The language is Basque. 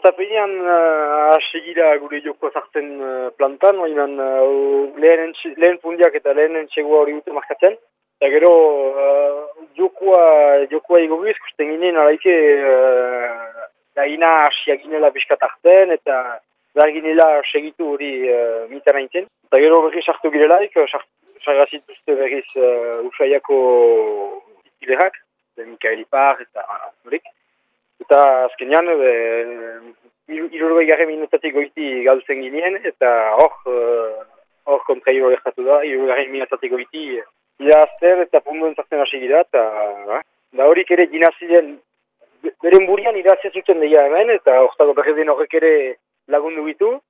Astapenean uh, gira gure joko zartzen uh, plantan, oinan uh, lehen, lehen fundiak eta lehen entxegua hori dute markatzen. Eta gero uh, jokoa, jokoa egogiz, kusten ginen alaike uh, daina asiak ginela piskat arten eta behar ginela segitu hori uh, mitan aintzen. Eta gero berriz sartu girelaik, sarrazituzte berriz uh, usaiako itilerak, Mikael Ipar eta horik. Eta azkenean, minutatik goiti gauzen ginen, eta hor, uh, hor kontra irurgoi gertatu da, irurgoi gare minutatik goiti ira eta punduen zartzen hasi gira, eta da horik ere dinazien, beren burian irazia zuten deia hemen, eta horretako berrezen horrek ere lagundu bitu,